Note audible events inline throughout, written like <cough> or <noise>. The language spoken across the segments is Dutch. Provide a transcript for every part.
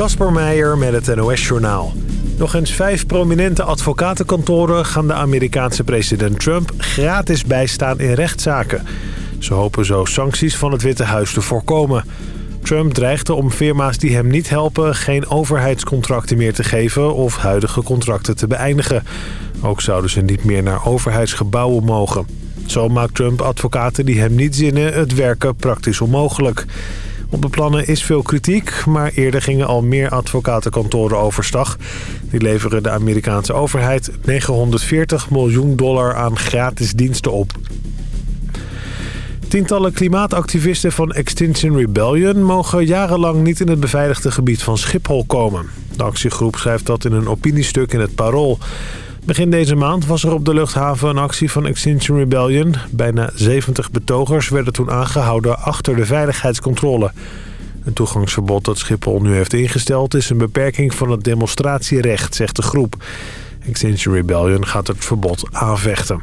Kasper Meijer met het NOS-journaal. Nog eens vijf prominente advocatenkantoren gaan de Amerikaanse president Trump gratis bijstaan in rechtszaken. Ze hopen zo sancties van het Witte Huis te voorkomen. Trump dreigde om firma's die hem niet helpen geen overheidscontracten meer te geven of huidige contracten te beëindigen. Ook zouden ze niet meer naar overheidsgebouwen mogen. Zo maakt Trump advocaten die hem niet zinnen het werken praktisch onmogelijk. Op de plannen is veel kritiek, maar eerder gingen al meer advocatenkantoren overstag. Die leveren de Amerikaanse overheid 940 miljoen dollar aan gratis diensten op. Tientallen klimaatactivisten van Extinction Rebellion mogen jarenlang niet in het beveiligde gebied van Schiphol komen. De actiegroep schrijft dat in een opiniestuk in het Parool. Begin deze maand was er op de luchthaven een actie van Extinction Rebellion. Bijna 70 betogers werden toen aangehouden achter de veiligheidscontrole. Een toegangsverbod dat Schiphol nu heeft ingesteld... is een beperking van het demonstratierecht, zegt de groep. Extinction Rebellion gaat het verbod aanvechten.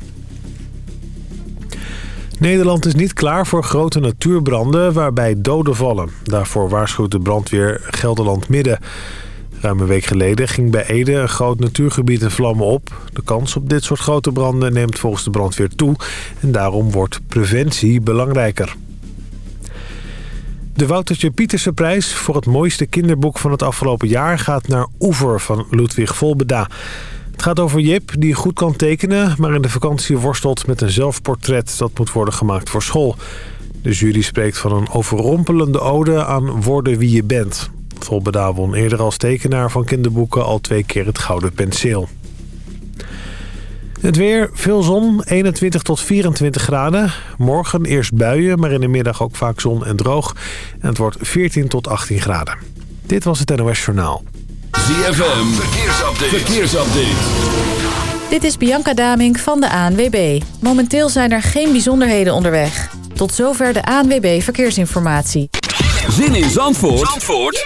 Nederland is niet klaar voor grote natuurbranden waarbij doden vallen. Daarvoor waarschuwt de brandweer Gelderland Midden. Ruim een week geleden ging bij Ede een groot natuurgebied in vlammen op. De kans op dit soort grote branden neemt volgens de brandweer toe. En daarom wordt preventie belangrijker. De Woutertje Pieterse prijs voor het mooiste kinderboek van het afgelopen jaar... gaat naar Oever van Ludwig Volbeda. Het gaat over Jip, die goed kan tekenen... maar in de vakantie worstelt met een zelfportret dat moet worden gemaakt voor school. De jury spreekt van een overrompelende ode aan worden wie je bent. Volbeda won eerder als tekenaar van kinderboeken al twee keer het Gouden Penseel. Het weer, veel zon, 21 tot 24 graden. Morgen eerst buien, maar in de middag ook vaak zon en droog. En het wordt 14 tot 18 graden. Dit was het NOS Journaal. ZFM, verkeersupdate. verkeersupdate. Dit is Bianca Damink van de ANWB. Momenteel zijn er geen bijzonderheden onderweg. Tot zover de ANWB Verkeersinformatie. Zin in Zandvoort? Zandvoort?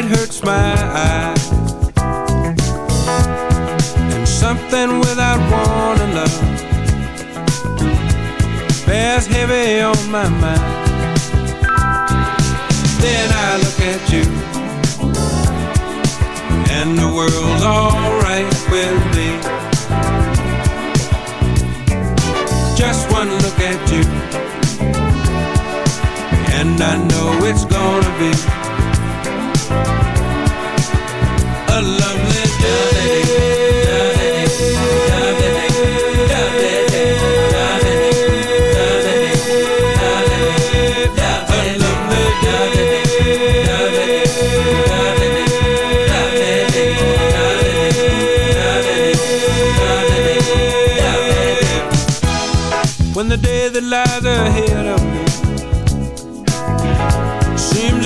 Sunlight hurts my eyes. And something without warning love Bears heavy on my mind. Then I look at you And the world's alright with me. Just one look at you And I know it's gonna be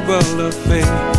crucible of fate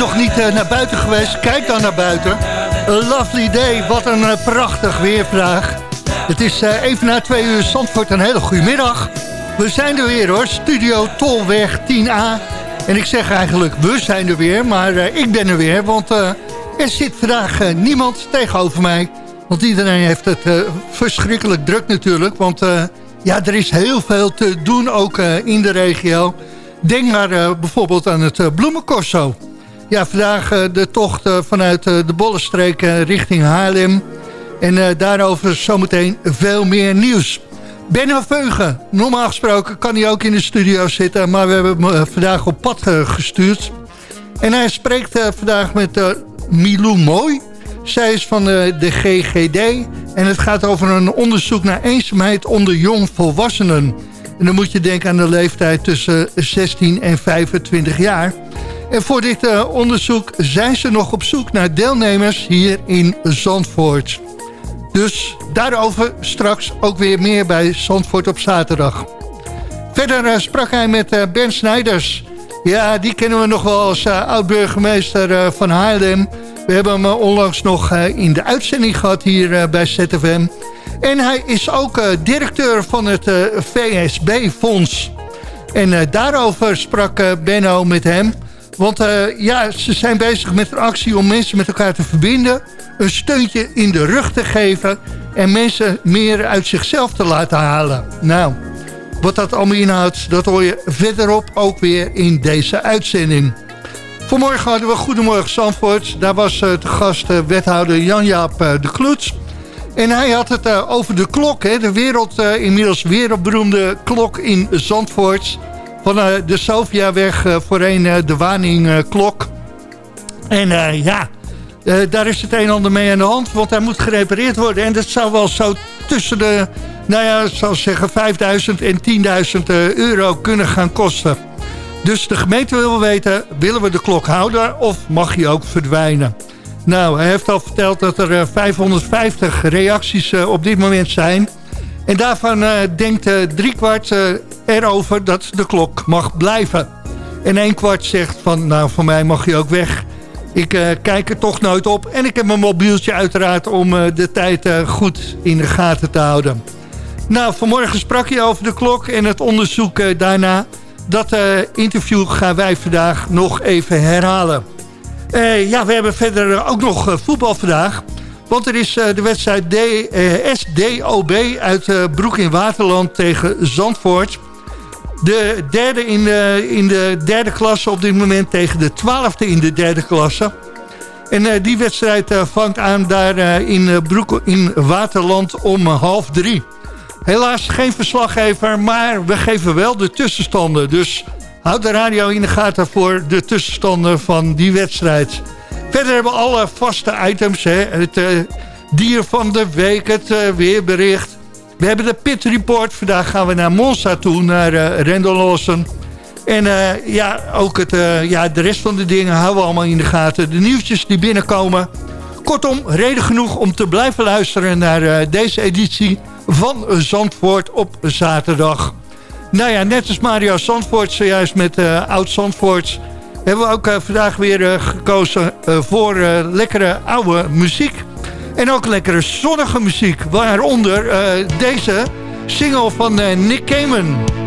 nog niet uh, naar buiten geweest? Kijk dan naar buiten. A lovely day, wat een uh, prachtig weervraag. Het is uh, even na twee uur Zandvoort, een hele goede middag. We zijn er weer hoor, Studio Tolweg 10A. En ik zeg eigenlijk, we zijn er weer, maar ik ben er weer. Want er zit vandaag niemand tegenover mij. Want iedereen heeft het verschrikkelijk druk natuurlijk. Want ja, er is heel veel te doen ook in de regio. Denk maar bijvoorbeeld aan het bloemencorso. Ja, vandaag uh, de tocht uh, vanuit uh, de Bollenstreek richting Haarlem. En daarover zometeen veel meer nieuws. Benno Veugen, normaal gesproken kan hij ook in de studio zitten... maar we hebben hem vandaag op pad gestuurd. En hij spreekt vandaag met Milou Mooi. Zij is van de GGD en het gaat over een onderzoek naar eenzaamheid onder jongvolwassenen. En dan moet je denken aan de leeftijd tussen 16 en 25 jaar... En voor dit uh, onderzoek zijn ze nog op zoek naar deelnemers hier in Zandvoort. Dus daarover straks ook weer meer bij Zandvoort op zaterdag. Verder uh, sprak hij met uh, Ben Snijders. Ja, die kennen we nog wel als oud-burgemeester van Haarlem. We hebben hem onlangs nog in de uitzending gehad hier bij ZFM. En hij is ook directeur van het VSB-fonds. En daarover sprak Benno met hem... Want uh, ja, ze zijn bezig met een actie om mensen met elkaar te verbinden. Een steuntje in de rug te geven. En mensen meer uit zichzelf te laten halen. Nou, wat dat allemaal inhoudt, dat hoor je verderop ook weer in deze uitzending. Vanmorgen hadden we Goedemorgen Zandvoort. Daar was uh, de gast uh, wethouder Jan-Jaap de Kloets. En hij had het over de klok, hè, de wereld, inmiddels wereldberoemde klok in Zandvoort van uh, de Sofiaweg uh, voorheen uh, de Waningklok. en ja, daar is het een en ander mee aan de hand, want hij moet gerepareerd worden. En dat zou wel zo tussen de, nou ja, zal zeggen 5000 en 10.000 euro kunnen gaan kosten. Dus de gemeente wil weten, willen we de klok houden of mag hij ook verdwijnen? Nou, hij heeft al verteld dat er 550 reacties op dit moment zijn... En daarvan uh, denkt uh, driekwart uh, erover dat de klok mag blijven. En een kwart zegt van, nou voor mij mag je ook weg. Ik kijk er toch nooit op. En ik heb mijn mobieltje uiteraard om de tijd goed in de gaten te houden. Nou, vanmorgen sprak je over de klok en het onderzoek daarna. Dat interview gaan wij vandaag nog even herhalen. ja, we hebben verder ook nog voetbal vandaag. Want er is eh, de wedstrijd D, eh, SDOB uit eh, Broek in Waterland tegen Zandvoort. De derde in de, in de derde klasse op dit moment tegen de twaalfde in de derde klasse. En die wedstrijd vangt aan daar in Broek in Waterland om half drie. Helaas geen verslaggever, maar we geven wel de tussenstanden. Dus houd de radio in de gaten voor de tussenstanden van die wedstrijd. Verder hebben we alle vaste items. Hè? Het uh, dier van de week, het uh, weerbericht. We hebben de pit report. Vandaag gaan we naar Monza toe, naar uh, Rendel Lawson. En ja, ook het, ja, de rest van de dingen houden we allemaal in de gaten. De nieuwtjes die binnenkomen. Kortom, reden genoeg om te blijven luisteren naar deze editie van Zandvoort op zaterdag. Nou ja, net als Mario Zandvoort zojuist met Oud Zandvoort hebben we ook uh, vandaag weer uh, gekozen uh, voor lekkere oude muziek. En ook lekkere zonnige muziek. Waaronder deze single van Nick Cayman.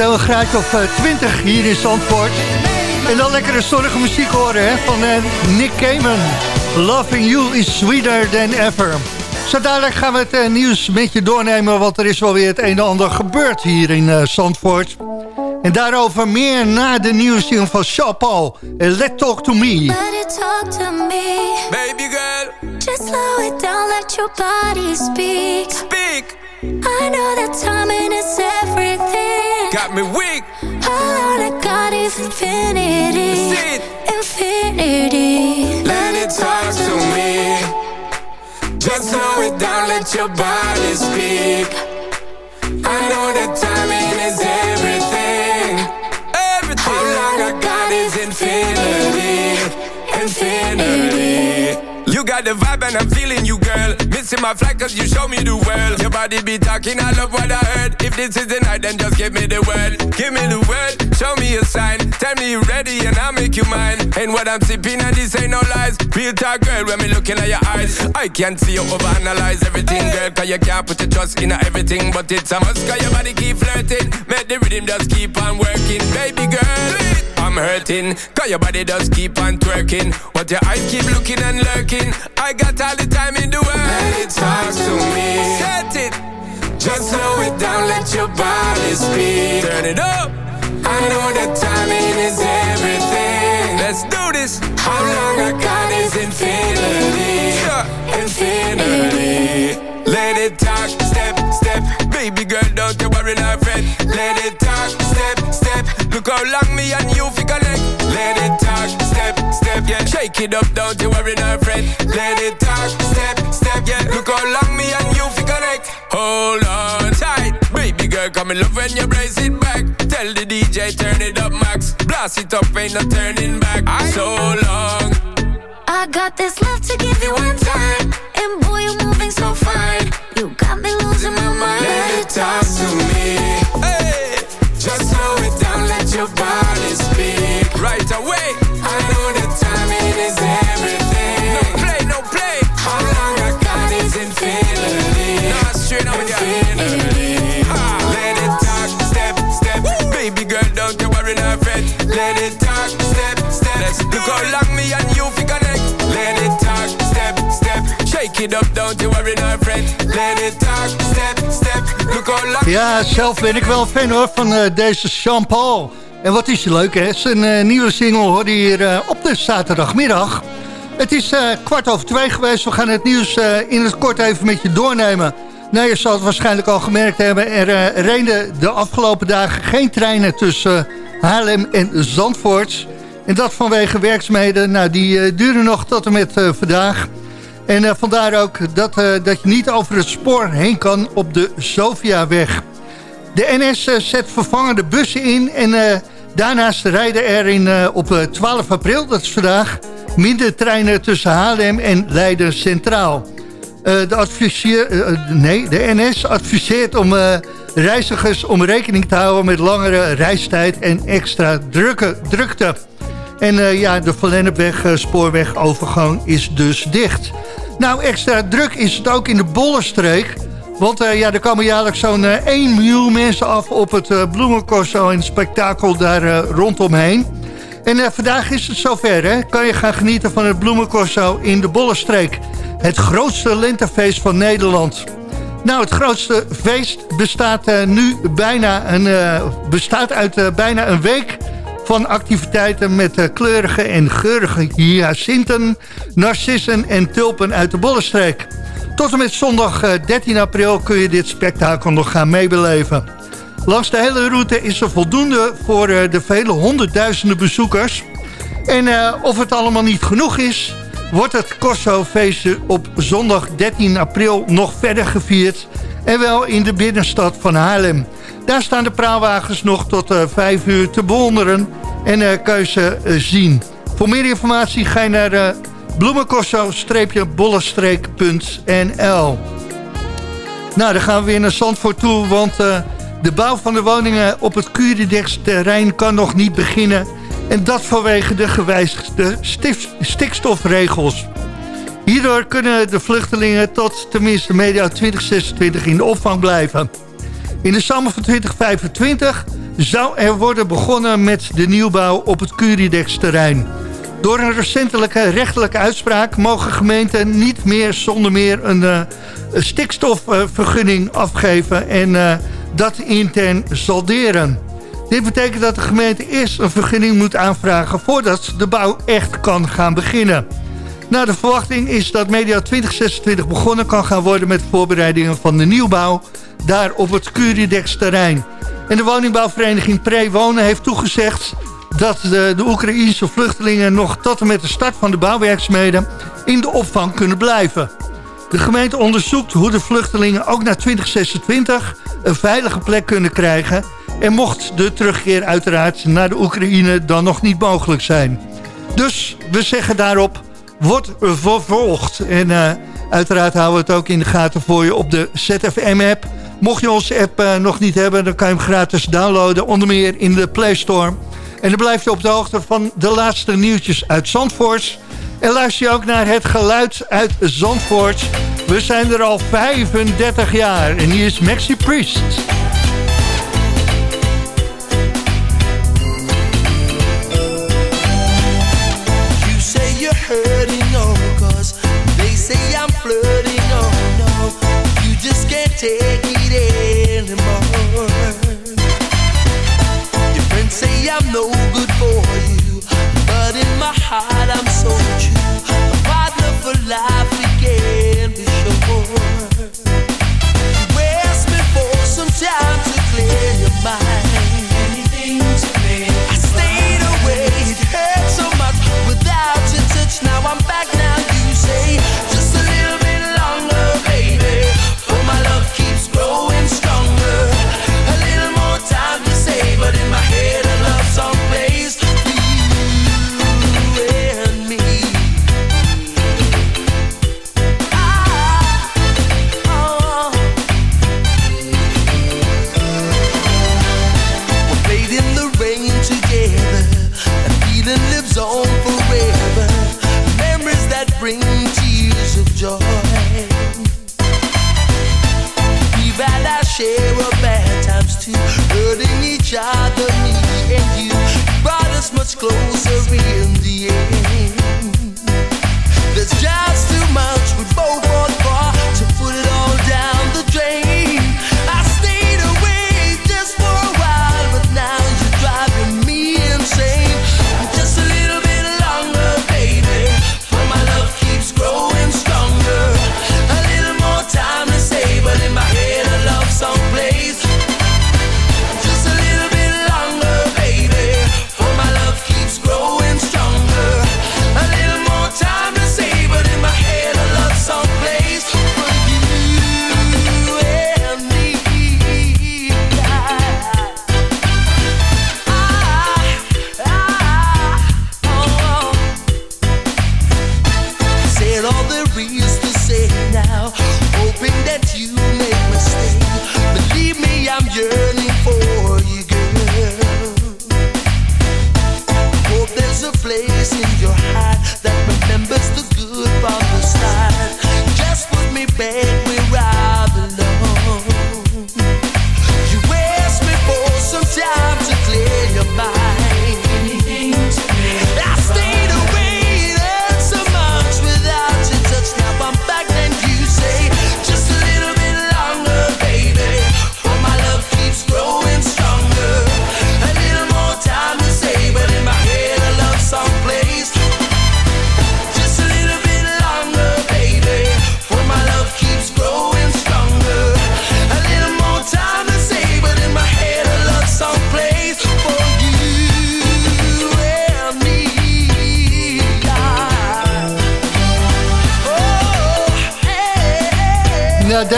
Momenteel een graadje of 20 hier in Zandvoort. En dan lekkere zonnige muziek horen hè, van Nick Cayman. Loving you is sweeter than ever. Zo dadelijk gaan we het nieuws met je doornemen... want er is wel weer het een en ander gebeurd hier in Zandvoort. En daarover meer na de nieuwsding van Sean Paul. Let Talk To Me. Let it talk to me. Baby girl. Just slow it down, let your body speak. Speak. I know that timing is everything. Got me weak. All I got is infinity. Infinity. Let it talk to me. Just slow it down, let your body speak. I know that timing is everything. Everything. All I got is infinity. Infinity. You got the vibe and I'm feeling you, girl. Missing my flight cause you show me the world. Your body be talking, I love what I heard. If this is the night, then just give me the word. Give me the word, show me a sign. Tell me you're ready and I'll make you mine. And what I'm sipping and this ain't no lies. Real talk, girl, when me looking at your eyes. I can't see you overanalyze everything, girl. Cause you can't put your trust in everything. But it's a must, cause your body keep flirting. Make the rhythm just keep on working. Baby girl, I'm hurting. Cause your body does keep on twerking. But your eyes keep looking and lurking. I got all the time in the world. Let it talk to me. Set it. Just slow it down, let your body speak. Turn it up. I know that timing is Shake it up, don't you worry, not fret. Let it talk, step, step, yeah. Look how long me and you fi connect. Hold on tight, baby girl, come in love when you brace it back. Tell the DJ turn it up, max. Blast it up, ain't no turning back. So long. I got this love to give you one time. It up, don't you worry, not fret. Let it talk, step, step. Look how long. Ja, zelf ben ik wel fan hoor van uh, deze Jean Paul. En wat is je leuk hè? Zijn uh, nieuwe single hoorde hier uh, op de zaterdagmiddag. Het is kwart over twee geweest. We gaan het nieuws in het kort even met je doornemen. Nou, je zal het waarschijnlijk al gemerkt hebben. Er reden de afgelopen dagen geen treinen tussen Haarlem en Zandvoort. En dat vanwege werkzaamheden. Nou, die duren nog tot en met vandaag. En uh, vandaar ook dat, uh, dat je niet over het spoor heen kan op de Sofiaweg. De NS uh, zet vervangende bussen in en daarnaast rijden er in, op 12 april, dat is vandaag, minder treinen tussen Haarlem en Leiden Centraal. de, adviseer, nee, de NS adviseert om reizigers om rekening te houden met langere reistijd en extra drukke, drukte. En ja, de Van Lennepweg spoorwegovergang is dus dicht. Nou, extra druk is het ook in de Bollenstreek. Want uh, ja, er komen jaarlijks zo'n uh, 1 miljoen mensen af op het bloemencorso en spektakel daar rondomheen. En vandaag is het zover, hè? Kan je gaan genieten van het bloemencorso in de Bollenstreek. Het grootste lentefeest van Nederland. Nou, het grootste feest bestaat nu bijna een, bestaat uit bijna een week van activiteiten met uh, kleurige en geurige hyacinten, narcissen en tulpen uit de Bollenstreek. Tot en met zondag uh, 13 april kun je dit spektakel nog gaan meebeleven. Langs de hele route is er voldoende voor uh, de vele honderdduizenden bezoekers. En of het allemaal niet genoeg is, wordt het Corso-feestje op zondag 13 april nog verder gevierd. En wel in de binnenstad van Haarlem. Daar staan de praalwagens nog tot uh, 5 uur te bewonderen en uh, kan je ze uh, zien. Voor meer informatie ga je naar uh, bloemencorso-bollenstreek.nl Nou, dan gaan we weer naar Zandvoort toe, want de bouw van de woningen op het Curidex terrein kan nog niet beginnen. En dat vanwege de gewijzigde stikstofregels. Hierdoor kunnen de vluchtelingen tot tenminste medio 2026 in de opvang blijven. In de zomer van 2025 zou er worden begonnen met de nieuwbouw op het Curidex-terrein. Door een recentelijke rechtelijke uitspraak mogen gemeenten niet meer zonder meer een, uh, stikstofvergunning afgeven en uh, dat intern salderen. Dit betekent dat de gemeente eerst een vergunning moet aanvragen voordat de bouw echt kan gaan beginnen. Nou, de verwachting is dat medio 2026 begonnen kan gaan worden met voorbereidingen van de nieuwbouw daar op het Curidex terrein. En de woningbouwvereniging Prewonen heeft toegezegd dat de, de Oekraïnse vluchtelingen nog tot en met de start van de bouwwerkzaamheden in de opvang kunnen blijven. De gemeente onderzoekt hoe de vluchtelingen ook na 2026 een veilige plek kunnen krijgen... en mocht de terugkeer uiteraard naar de Oekraïne dan nog niet mogelijk zijn. Dus we zeggen daarop, wordt vervolgd. En uh, uiteraard houden we het ook in de gaten voor je op de ZFM-app. Mocht je onze app uh, nog niet hebben, dan kan je hem gratis downloaden. Onder meer in de Play Store. En dan blijf je op de hoogte van de laatste nieuwtjes uit Zandvoort. En luister je ook naar het geluid uit Zandvoort. We zijn er al 35 jaar. En hier is Maxi Priest. I'm no good for you. But in my heart, I'm so true. A partner for life, we can be sure. You asked me for some time to clear your mind. Anything to me.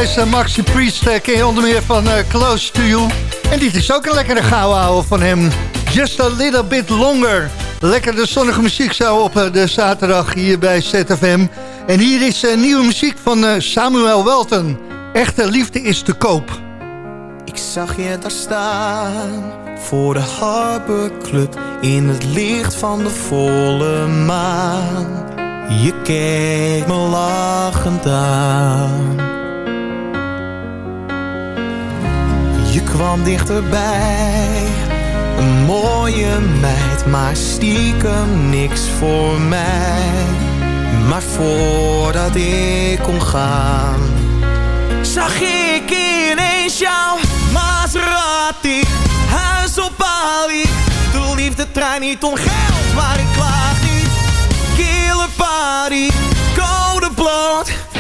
Deze Maxi Priest eh, ken onder meer van eh, Close to You. En dit is ook een lekkere gouden van hem. Just a little bit longer. Lekker de zonnige muziek zo op eh, de zaterdag hier bij ZFM. En hier is nieuwe muziek van Samuel Welton. Echte liefde is te koop. Ik zag je daar staan voor de Harbor Club in het licht van de volle maan. Je keek me lachend aan. Kwam dichterbij, Een mooie meid, maar stiekem niks voor mij. Maar voordat ik kon gaan, zag ik ineens jouw Maserati. Huis op Bali, de liefde trein niet om geld, maar ik klaag niet. Killer party, code bloot.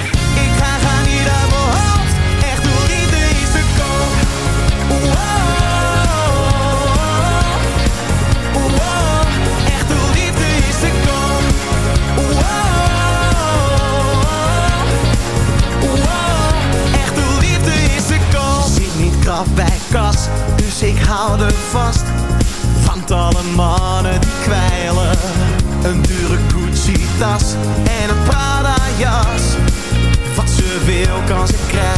Bij kas, dus ik hou er vast. Want alle mannen die kwijlen. Een dure Gucci-tas en een Prada-jas. Wat ze wil kan ze krijgen.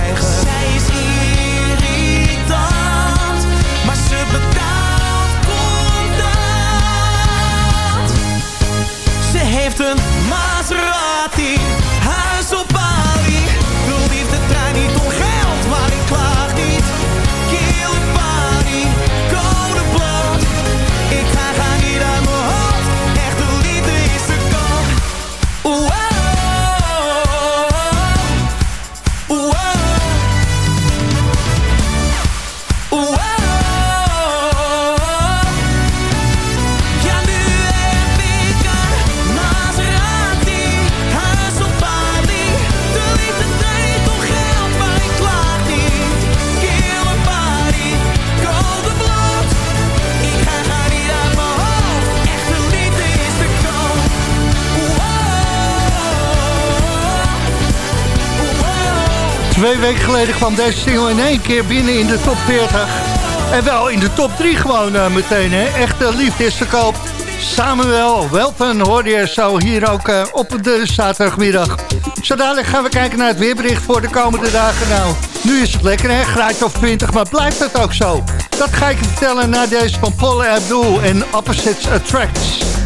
Geleden kwam deze single in één keer binnen in de top 40. En wel in de top 3 gewoon uh, meteen, hè. Echte liefde is te koop. Samuel Welpen hoorde je zo hier ook uh, op de zaterdagmiddag. Zo dadelijk gaan we kijken naar het weerbericht voor de komende dagen. Nou, nu is het lekker, hè. Graadje of 20, maar blijft het ook zo? Dat ga ik je vertellen na deze van Paul Abdul en Opposites Attracts.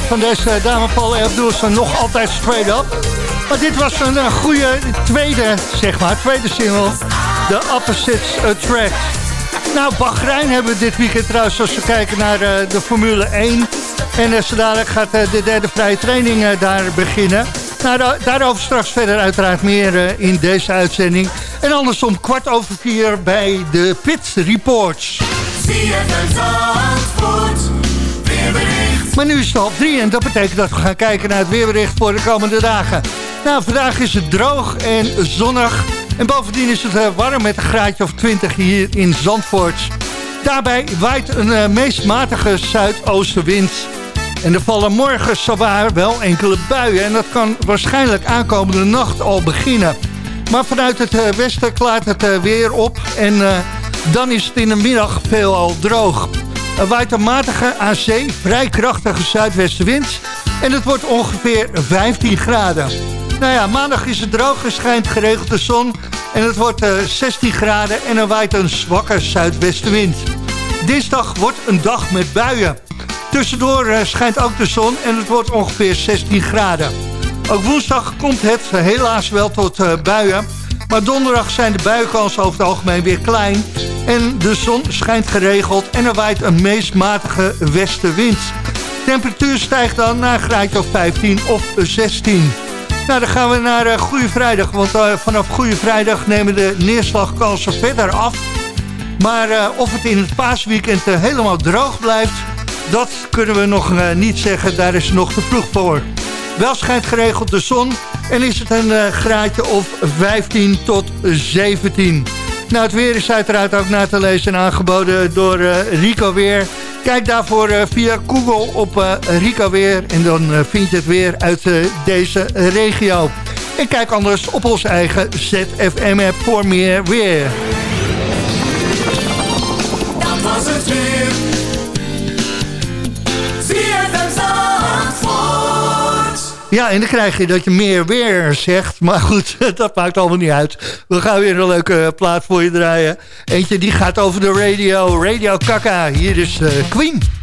Van deze dame Paul Abdulson nog altijd straight up. Maar dit was een uh, goede tweede, zeg maar, tweede single. The Opposites Attract. Nou, Bahrein hebben we dit weekend trouwens, als we kijken naar uh, de Formule 1. En uh, zo gaat de derde vrije training daar beginnen. Nou, daarover straks verder uiteraard meer in deze uitzending. En anders om kwart over vier bij de Pit Reports. Maar nu is het half drie en dat betekent dat we gaan kijken naar het weerbericht voor de komende dagen. Nou, vandaag is het droog en zonnig. En bovendien is het uh, warm met een graadje of 20 hier in Zandvoort. Daarbij waait een uh, meest matige zuidoostenwind. En er vallen morgen zowaar wel enkele buien. En dat kan waarschijnlijk aankomende nacht al beginnen. Maar vanuit het uh, westen klaart het weer op. En dan is het in de middag veelal droog. Er waait een matige zee, vrij krachtige zuidwestenwind. En het wordt ongeveer 15 graden. Nou ja, maandag is het droog, er schijnt geregeld de zon. En het wordt uh, 16 graden en er waait een zwakke zuidwestenwind. Dinsdag wordt een dag met buien. Tussendoor uh, schijnt ook de zon en het wordt ongeveer 16 graden. Ook woensdag komt het helaas wel tot buien. Maar donderdag zijn de buienkansen over het algemeen weer klein. En de zon schijnt geregeld en er waait een meest matige westenwind. Temperatuur stijgt dan naar graadje of 15 of 16. Nou, dan gaan we naar uh, Goede Vrijdag. Want uh, vanaf Goede Vrijdag nemen de neerslagkansen verder af. Maar uh, of het in het paasweekend helemaal droog blijft... dat kunnen we nog niet zeggen. Daar is nog te vroeg voor. Wel schijnt geregeld de zon... en is het een graadje of 15 tot 17. Nou, het weer is uiteraard ook na te lezen en aangeboden door Rico Weer... Kijk daarvoor uh, via Google op Rico Weer. En dan vind je het weer uit deze regio. En kijk anders op onze eigen ZFM-app voor meer weer. Dat was het weer. Ja, en dan krijg je dat je meer weer zegt. Maar goed, <laughs> dat maakt allemaal niet uit. We gaan weer een leuke plaat voor je draaien. Eentje die gaat over de radio. Radio Kaka. Hier is uh, Queen.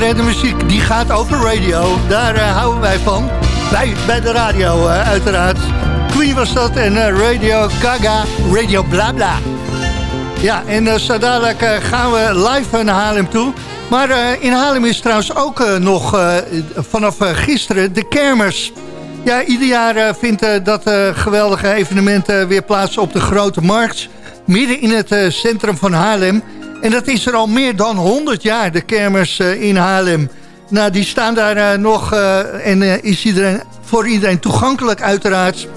Zo lekker hè, de muziek, die gaat over radio. Daar eh, houden wij van. Bij, bij de radio eh, uiteraard. Queen was dat en eh, Radio Gaga, Radio Blabla. Ja, en zo dadelijk gaan we live naar Haarlem toe. Maar in Haarlem is trouwens ook nog vanaf gisteren de kermers. Ja, ieder jaar vindt dat geweldige evenement weer plaats op de Grote Markt. Midden in het centrum van Haarlem. En dat is er al meer dan 100 jaar, de kermers eh, in Haarlem. Nou, die staan daar eh, nog eh, en is iedereen, voor iedereen toegankelijk uiteraard.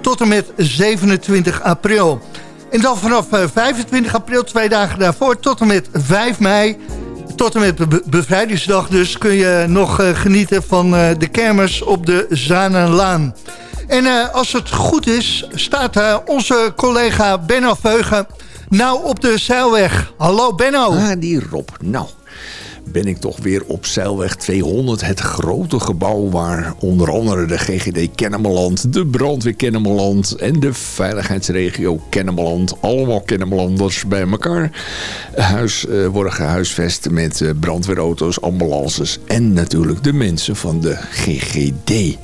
Tot en met 27 april. En dan vanaf eh, 25 april, twee dagen daarvoor, tot en met 5 mei... tot en met be- bevrijdingsdag dus kun je nog genieten van de kermers op de Zanenlaan. En als het goed is, staat onze collega Benno Veugen nou op de zeilweg. Hallo Benno. Ah, die Rob. Nou, ben ik toch weer op Zeilweg 200. Het grote gebouw waar onder andere de GGD Kennemerland, de brandweer Kennemerland en de veiligheidsregio Kennemerland, allemaal Kennemerlanders bij elkaar, huis, eh, worden gehuisvest met eh, brandweerauto's, ambulances en natuurlijk de mensen van de GGD.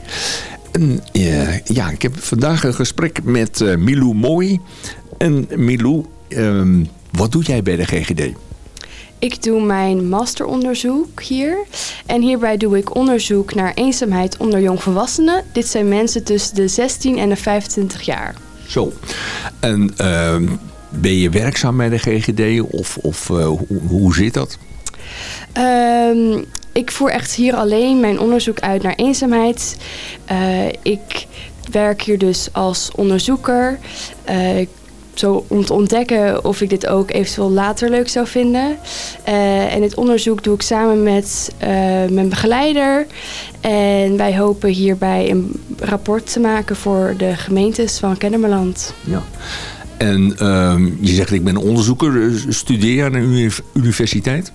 En, eh, ja, ik heb vandaag een gesprek met eh, Milou Mooi. En Milou, ehm, wat doe jij bij de GGD? Ik doe mijn masteronderzoek hier. En hierbij doe ik onderzoek naar eenzaamheid onder jongvolwassenen. Dit zijn mensen tussen de 16 en de 25 jaar. Zo. En ehm, ben je werkzaam bij de GGD of, of eh, hoe, hoe zit dat? Ehm, ik voer echt hier alleen mijn onderzoek uit naar eenzaamheid. Eh, ik werk hier dus als onderzoeker. Eh, zo om te ontdekken of ik dit ook eventueel later leuk zou vinden. Eh, en dit onderzoek doe ik samen met eh, mijn begeleider. En wij hopen hierbij een rapport te maken voor de gemeentes van Kennemerland. Ja. En ehm, je zegt ik ben onderzoeker, eh, studeer aan een uni- universiteit?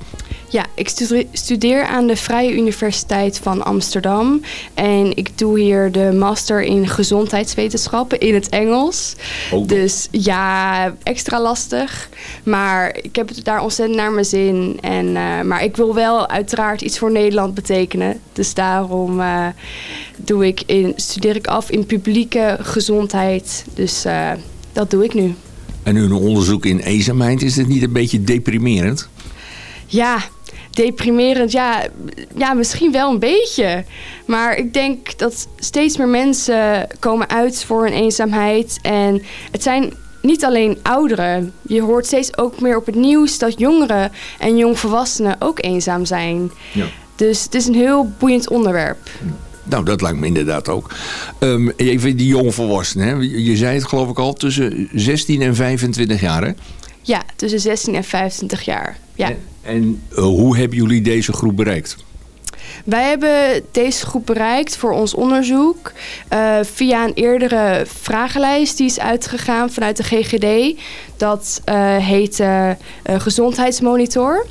Ja, ik stu- studeer aan de Vrije Universiteit van Amsterdam. En ik doe hier de master in gezondheidswetenschappen in het Engels. Ook. Dus ja, extra lastig. Maar ik heb het daar ontzettend naar mijn zin. En, eh, maar ik wil wel uiteraard iets voor Nederland betekenen. Dus daarom eh, doe ik in, studeer ik af in publieke gezondheid. Dus eh, dat doe ik nu. En een onderzoek in eenzaamheid, is dit niet een beetje deprimerend? Ja, deprimerend. Ja, ja, misschien wel een beetje. Maar ik denk dat steeds meer mensen komen uit voor hun eenzaamheid. En het zijn niet alleen ouderen. Je hoort steeds ook meer op het nieuws dat jongeren en jongvolwassenen ook eenzaam zijn. Ja. Dus het is een heel boeiend onderwerp. Nou, dat lijkt me inderdaad ook. Ehm, even die jongvolwassenen, hè? Je- je zei het geloof ik al, tussen 16 en 25 jaar hè? Ja, tussen 16 en 25 jaar. Ja. En eh, hoe hebben jullie deze groep bereikt? Wij hebben deze groep bereikt voor ons onderzoek eh, via een eerdere vragenlijst die is uitgegaan vanuit de GGD. Dat heet eh, eh, Gezondheidsmonitor.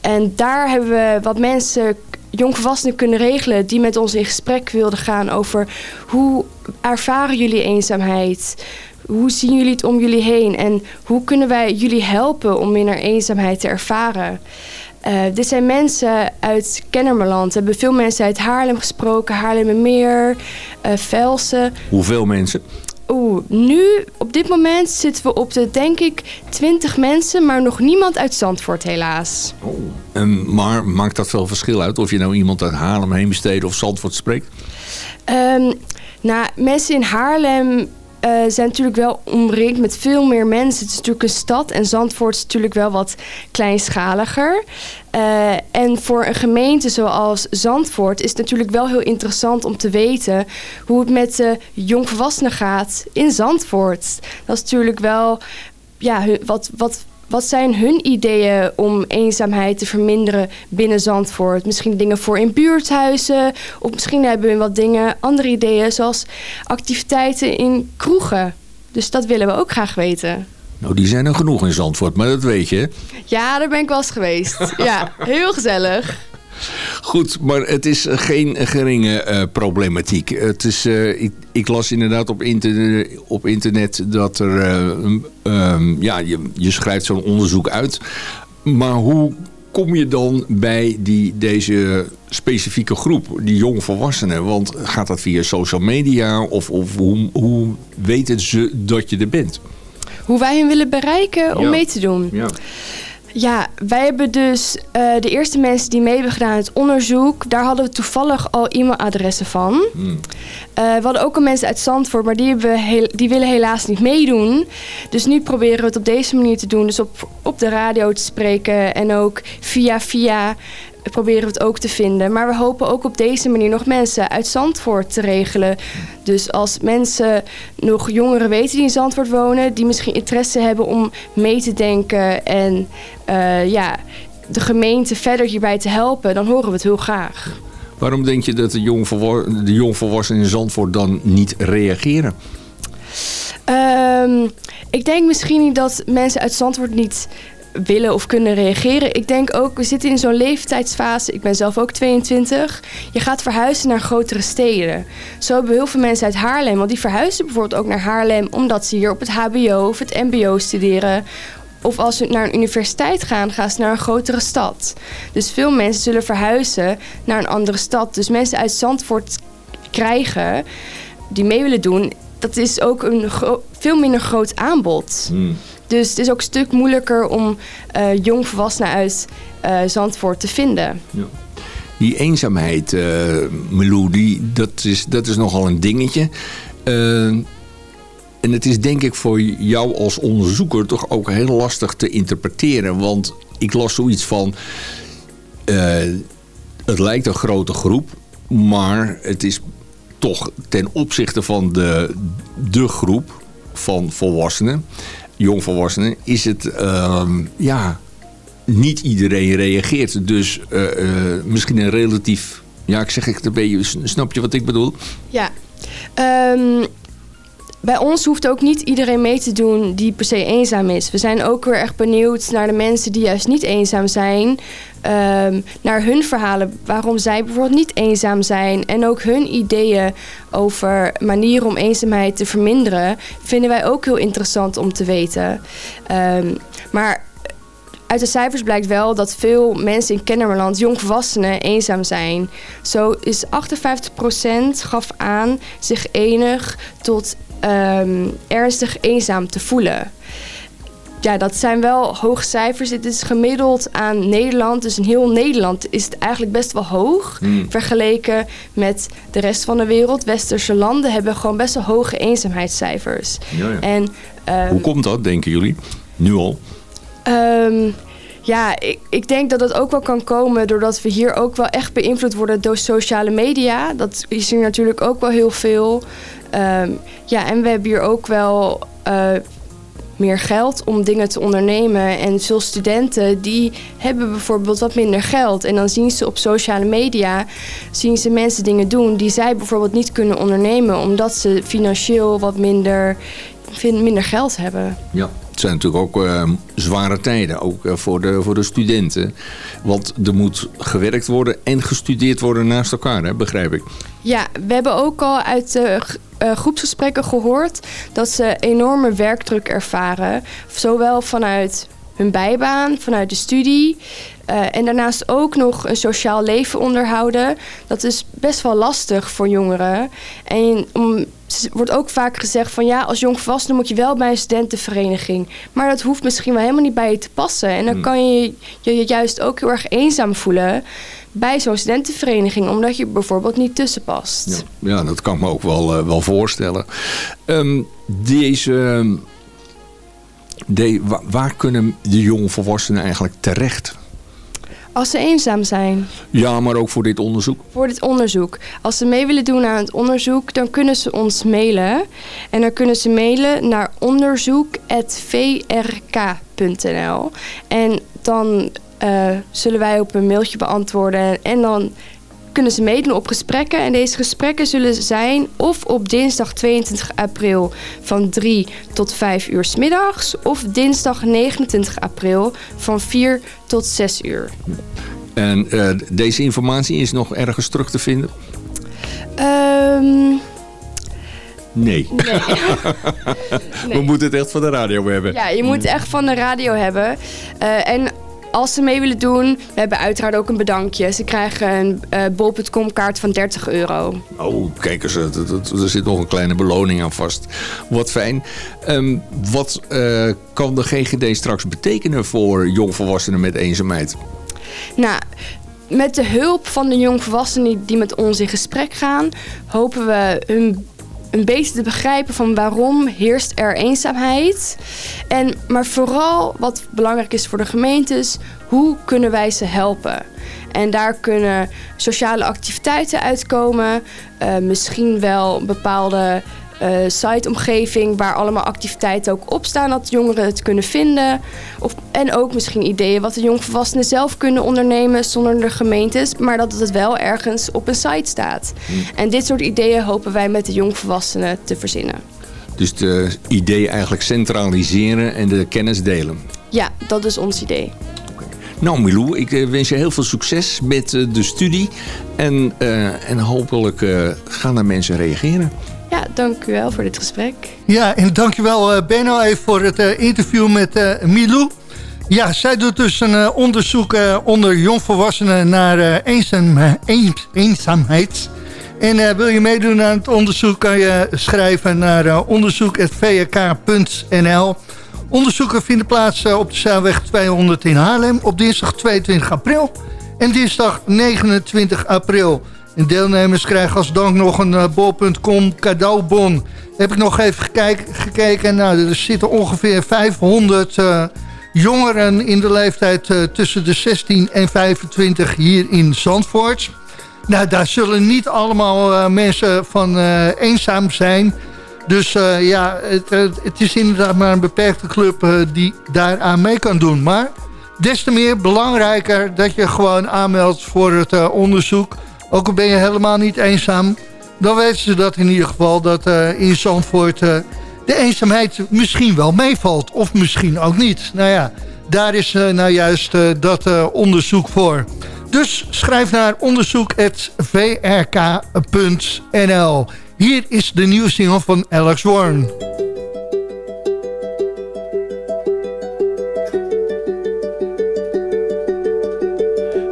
En daar hebben we wat mensen, jongvolwassenen kunnen regelen die met ons in gesprek wilden gaan over hoe ervaren jullie eenzaamheid? Hoe zien jullie het om jullie heen? En hoe kunnen wij jullie helpen om minder eenzaamheid te ervaren? Eh, dit zijn mensen uit Kennemerland. We hebben veel mensen uit Haarlem gesproken. Haarlemmermeer, eh Velsen. Hoeveel mensen? Oeh, nu op dit moment zitten we op de, denk ik, 20 mensen, maar nog niemand uit Zandvoort helaas. Ehm, maar maakt dat veel verschil uit of je nou iemand uit Haarlem, Heemstede of Zandvoort spreekt? Ehm, nou, mensen in Haarlem eh, zijn natuurlijk wel omringd met veel meer mensen. Het is natuurlijk een stad en Zandvoort is natuurlijk wel wat kleinschaliger. Eh, en voor een gemeente zoals Zandvoort is het natuurlijk wel heel interessant om te weten hoe het met de jongvolwassenen gaat in Zandvoort. Dat is natuurlijk wel, ja, wat, wat, wat zijn hun ideeën om eenzaamheid te verminderen binnen Zandvoort? Misschien dingen voor in buurthuizen, of misschien hebben we wat dingen, andere ideeën, zoals activiteiten in kroegen. Dus dat willen we ook graag weten. Nou, die zijn er genoeg in Zandvoort, maar dat weet je. Ja, daar ben ik wel eens geweest. ja, <laughs> heel gezellig. Goed, maar het is eh, geen geringe eh, problematiek. Het is, eh, ik, ik las inderdaad op, inter- op internet dat er... eh, ehm, ja, je, je schrijft zo'n onderzoek uit. Maar hoe kom je dan bij die, deze specifieke groep, die jongvolwassenen? Want gaat dat via social media of, of hoe, hoe weten ze dat je er bent? Hoe wij hen willen bereiken om Ja. mee te doen. Ja. Ja, wij hebben dus eh, de eerste mensen die mee hebben gedaan aan het onderzoek, daar hadden we toevallig al e-mailadressen van. Eh, we hadden ook al mensen uit Zandvoort, maar die, hebben die willen helaas niet meedoen. Dus nu proberen we het op deze manier te doen. Dus op, op de radio te spreken en ook via via proberen we het ook te vinden. Maar we hopen ook op deze manier nog mensen uit Zandvoort te regelen. Dus als mensen nog jongeren weten die in Zandvoort wonen... die misschien interesse hebben om mee te denken... en eh, ja, de gemeente verder hierbij te helpen... dan horen we het heel graag. Waarom denk je dat de, jongvolwa- de jongvolwassenen in Zandvoort dan niet reageren? Ehm, ik denk misschien niet dat mensen uit Zandvoort niet willen of kunnen reageren. Ik denk ook, we zitten in zo'n leeftijdsfase. Ik ben zelf ook 22. Je gaat verhuizen naar grotere steden. Zo hebben heel veel mensen uit Haarlem. Want die verhuizen bijvoorbeeld ook naar Haarlem... omdat ze hier op het hbo of het mbo studeren... Of als ze naar een universiteit gaan, gaan ze naar een grotere stad. Dus veel mensen zullen verhuizen naar een andere stad. Dus mensen uit Zandvoort krijgen die mee willen doen, dat is ook een veel minder groot aanbod. Dus het is ook een stuk moeilijker om eh jongvolwassenen uit eh, Zandvoort te vinden. Die eenzaamheid, die, dat, is, dat is nogal een dingetje. En het is denk ik voor jou als onderzoeker toch ook heel lastig te interpreteren. Want ik las zoiets van... het lijkt een grote groep, maar het is toch ten opzichte van de, de groep van volwassenen, jongvolwassenen, is het ehm, ja, niet iedereen reageert. Dus eh, eh, misschien een relatief... Ja, ik zeg het een beetje... Snap je wat ik bedoel? Ja. Ehm, bij ons hoeft ook niet iedereen mee te doen die per se eenzaam is. We zijn ook weer echt benieuwd naar de mensen die juist niet eenzaam zijn. Ehm, naar hun verhalen, waarom zij bijvoorbeeld niet eenzaam zijn. En ook hun ideeën over manieren om eenzaamheid te verminderen... vinden wij ook heel interessant om te weten. Ehm, maar uit de cijfers blijkt wel dat veel mensen in Kennemerland, jongvolwassenen, eenzaam zijn. Zo is 58% gaf aan zich enig tot ehm, ernstig eenzaam te voelen. Ja, dat zijn wel hoge cijfers. Dit is gemiddeld aan Nederland. Dus in heel Nederland is het eigenlijk best wel hoog. Hmm. Vergeleken met de rest van de wereld. Westerse landen hebben gewoon best wel hoge eenzaamheidscijfers. Ja, ja. En, ehm, Hoe komt dat, denken jullie? Nu al? Ehm, ja, ik, ik denk dat het ook wel kan komen doordat we hier ook wel echt beïnvloed worden door sociale media. Dat is hier natuurlijk ook wel heel veel. Ehm, ja, en we hebben hier ook wel eh, meer geld om dingen te ondernemen. En veel studenten die hebben bijvoorbeeld wat minder geld. En dan zien ze op sociale media zien ze mensen dingen doen die zij bijvoorbeeld niet kunnen ondernemen. Omdat ze financieel wat minder, minder geld hebben. Ja. Het zijn natuurlijk ook eh, zware tijden, ook eh, voor, de, voor de studenten. Want er moet gewerkt worden en gestudeerd worden naast elkaar, hè, begrijp ik. Ja, we hebben ook al uit de eh, groepsgesprekken gehoord dat ze enorme werkdruk ervaren. Zowel vanuit hun bijbaan, vanuit de studie. eh, en daarnaast ook nog een sociaal leven onderhouden. Dat is best wel lastig voor jongeren. En om, wordt ook vaak gezegd van ja, als jongvolwassene moet je wel bij een studentenvereniging. Maar dat hoeft misschien wel helemaal niet bij je te passen. En dan kan je je je juist ook heel erg eenzaam voelen bij zo'n studentenvereniging, omdat je bijvoorbeeld niet tussen past. Ja, ja dat kan ik me ook wel, eh, wel voorstellen. Ehm, deze, de, wa- waar kunnen de jongvolwassenen eigenlijk terecht? Als ze eenzaam zijn Ja, maar ook voor dit onderzoek. voor dit onderzoek. Als ze mee willen doen aan het onderzoek, dan kunnen ze ons mailen. En dan kunnen ze mailen naar onderzoek.vrk.nl. En dan eh, zullen wij op een mailtje beantwoorden. En dan kunnen ze meedoen op gesprekken. En deze gesprekken zullen zijn of op dinsdag 22 april van 3 tot 5 uur 's middags. Of dinsdag 29 april van 4 tot 6 uur. En eh, deze informatie is nog ergens terug te vinden? Ehm Nee. <laughs> Nee. We moeten het echt van de radio hebben. Ja, je moet het echt van de radio hebben. Eh, en als ze mee willen doen, we hebben uiteraard ook een bedankje. Ze krijgen een eh bol.com kaart van 30 euro. Oh, kijk eens, er zit nog een kleine beloning aan vast. Wat fijn. Ehm, wat eh, kan de GGD straks betekenen voor jongvolwassenen met eenzaamheid? Nou, met de hulp van de jongvolwassenen die met ons in gesprek gaan, hopen we hun een beetje te begrijpen van waarom heerst er eenzaamheid. En, maar vooral wat belangrijk is voor de gemeentes, hoe kunnen wij ze helpen? En daar kunnen sociale activiteiten uitkomen, eh, misschien wel bepaalde siteomgeving waar allemaal activiteiten ook op staan, dat jongeren het kunnen vinden. Of, en ook misschien ideeën wat de jongvolwassenen zelf kunnen ondernemen zonder de gemeentes, maar dat het wel ergens op een site staat. En dit soort ideeën hopen wij met de jongvolwassenen te verzinnen. Dus het idee eigenlijk centraliseren en de kennis delen. Ja, dat is ons idee. Nou Milou, ik eh, wens je heel veel succes met eh, de studie. En, eh, en hopelijk eh, gaan er mensen reageren. Ja, dank u wel voor dit gesprek. Ja, en dankjewel eh, Benno even voor het eh, interview met eh, Milou. Ja, zij doet dus een onderzoek onder jongvolwassenen naar eenzaam, eenzaamheid. En wil je meedoen aan het onderzoek, kan je schrijven naar onderzoek.vrk.nl. Onderzoeken vinden plaats op de Zuidweg 200 in Haarlem op dinsdag 22 april en dinsdag 29 april. En deelnemers krijgen als dank nog een eh, bol.com cadeaubon. Heb ik nog even gekeken. Nou, er zitten ongeveer 500 eh, jongeren in de leeftijd eh, tussen de 16 en 25 hier in Zandvoort. Nou, daar zullen niet allemaal mensen van eenzaam zijn. Dus ja, het, het- is inderdaad maar een beperkte club die daaraan mee kan doen. Maar des te meer belangrijker dat je gewoon aanmeldt voor het onderzoek. Ook al ben je helemaal niet eenzaam, dan weten ze dat in ieder geval dat eh, in Zandvoort eh, de eenzaamheid misschien wel meevalt. Of misschien ook niet. Nou ja, daar is eh, nou juist dat onderzoek voor. Dus schrijf naar onderzoek.vrk.nl. Hier is de nieuwe single van Alex Warren.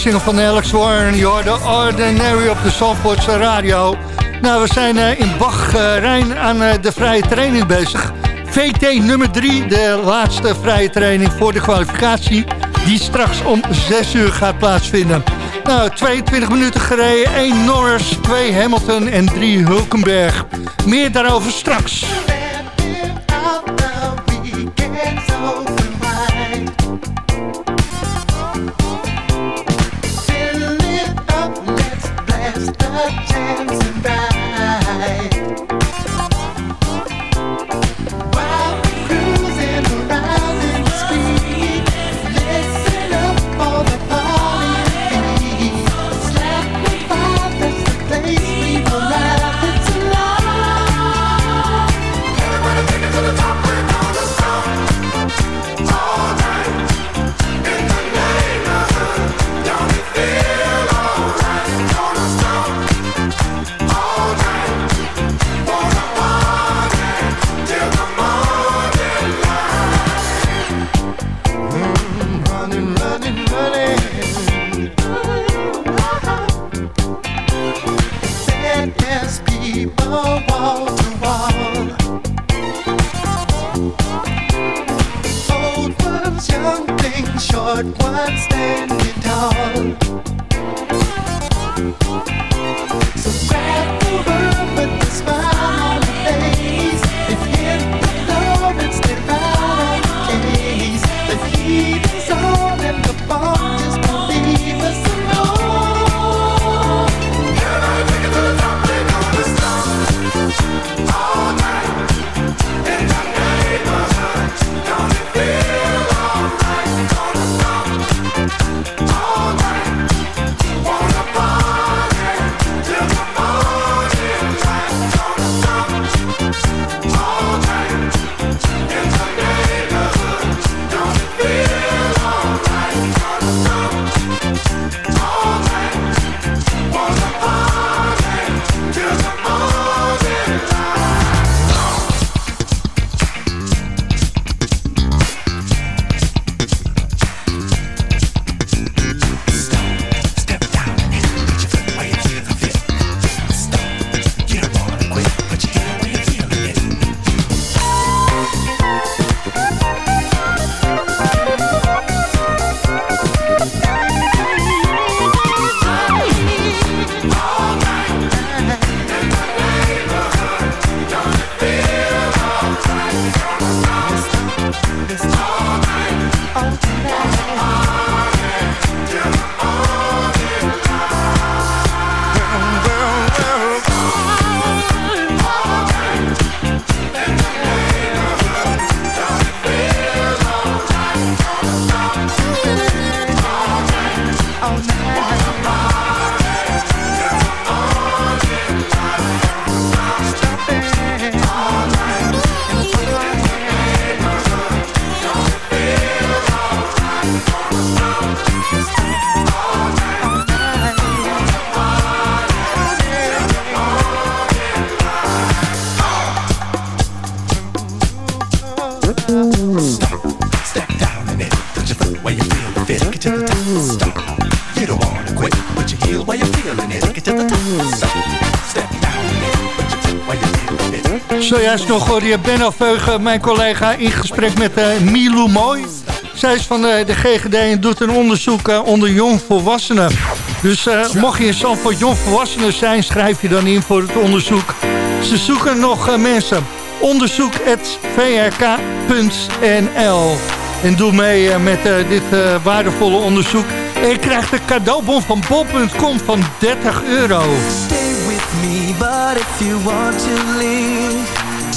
single van Alex Warren. The Ordinary op de Zandvoortse radio. Nou, we zijn eh, in Bach eh, Rijn aan eh, de vrije training bezig. VT nummer 3, de laatste vrije training voor de kwalificatie... die straks om 6 uur gaat plaatsvinden. Nou, 22 minuten gereden, 1 Norris, 2 Hamilton en 3 Hulkenberg. Meer daarover straks. Zojuist nog hoorde je Benno mijn collega, in gesprek met eh Milou Mooi. Zij is van eh, de GGD en doet een onderzoek eh, onder jongvolwassenen. Dus mocht je in Zandvoort jongvolwassenen zijn, schrijf je dan in voor het onderzoek. Ze zoeken nog mensen. Onderzoek.vrk.nl En doe mee met dit waardevolle onderzoek. En je krijgt een cadeaubon van bol.com van 30 euro. Stay with me, but if you want to leave,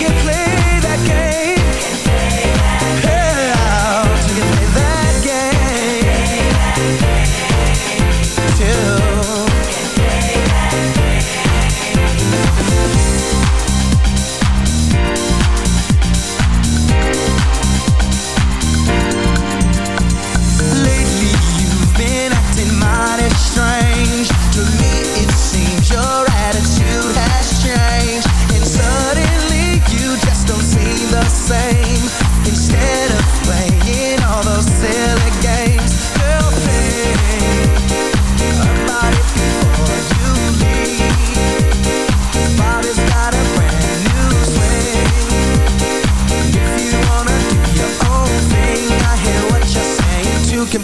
Can't play.